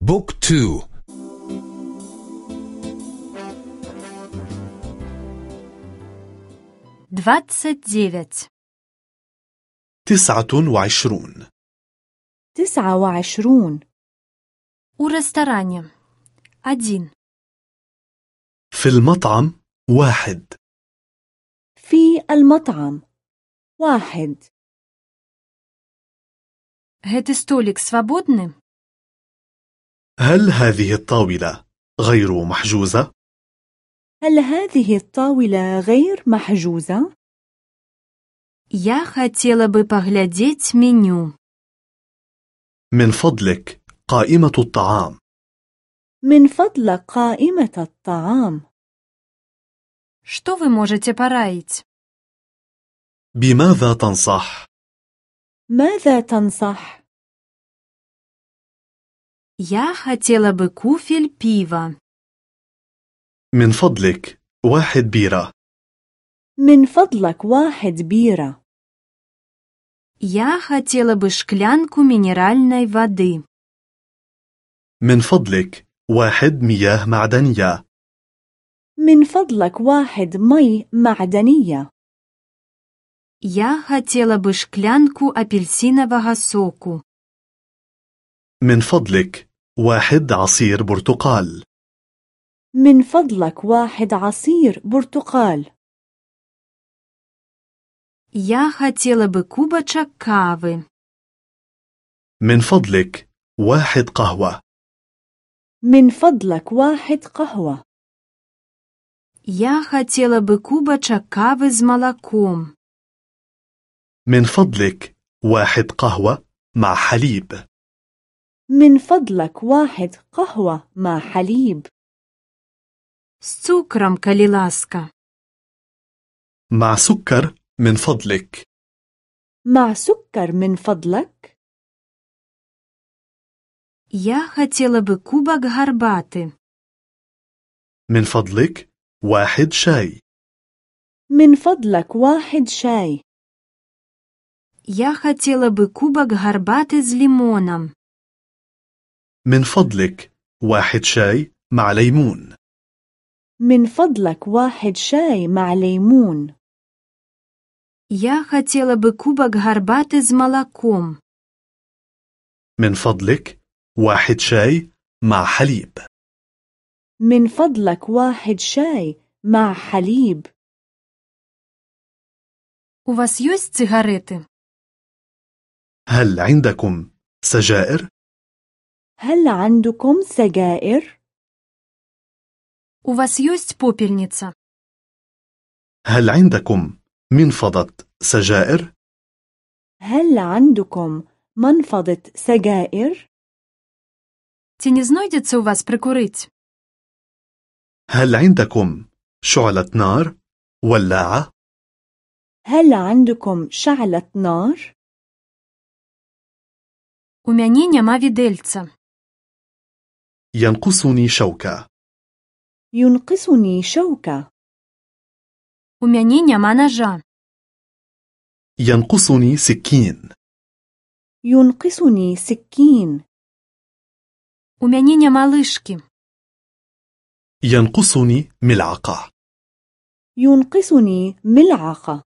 بوك تو двадцать девять تسعة وعشرون تسعة وعشرون у ресторане один في المطعم واحد في المطعم واحد гэты столик свободны هل هذه الطاولة غير محجوزة؟ هل هذه الطاولة غير محجوزة؟ я хотела бы поглядеть меню من فضلك قائمة الطعام من فضلك قائمة الطعام что вы можете пораить بماذا تنصح؟ ماذا تنصح؟ я хотела бы куфель пива من فضلك واحد بيرة من فضلك واحد بيرة я хотела бы шклянку минеральной воды من فضلك واحد مياه معدنية من فضلك واحد مي معدنية я хотела бы шклянку апельсинового соку من فضلك واحد عصير برتقال من فضلك واحد عصير برتقال я хотела бы кубочек кавы من فضلك واحد قهوة من فضلك واحد قهوة я хотела бы кубочек кавы с молоком من فضلك واحد قهوة مع حليب من فضلك واحد قهوة مع حليب с цукром коли ласка مع سكر من فضلك مع سكر من فضلك я хотела бы кубок гарбаты من فضلك واحد شاي من فضلك واحد شاي я хотела бы кубок гарбаты с лимоном من فضلك واحد شاي مع ليمون من فضلك واحد شاي مع ليمون я хотела бы кубок гарбаты с молоком من فضلك واحد شاي مع حليب من فضلك واحد شاي مع حليب у вас есть сигареты هل عندكم سجائر؟ هل عندكم سجائر؟ у вас есть попельница هل عندكم منفضة سجائر؟ هل عندكم منفضة سجائر؟ ці не знойдеться у вас прикурить هل عندكم شعلة نار؟ ولاعة؟ هل عندكم شعلة نار؟ у мяне няма відельца ينقصني شوكة ينقصني شوكة у мяне няма ножа ينقصني سكين ينقصني سكين у мяне няма лыжкі ينقصني ملعقة ينقصني ملعقة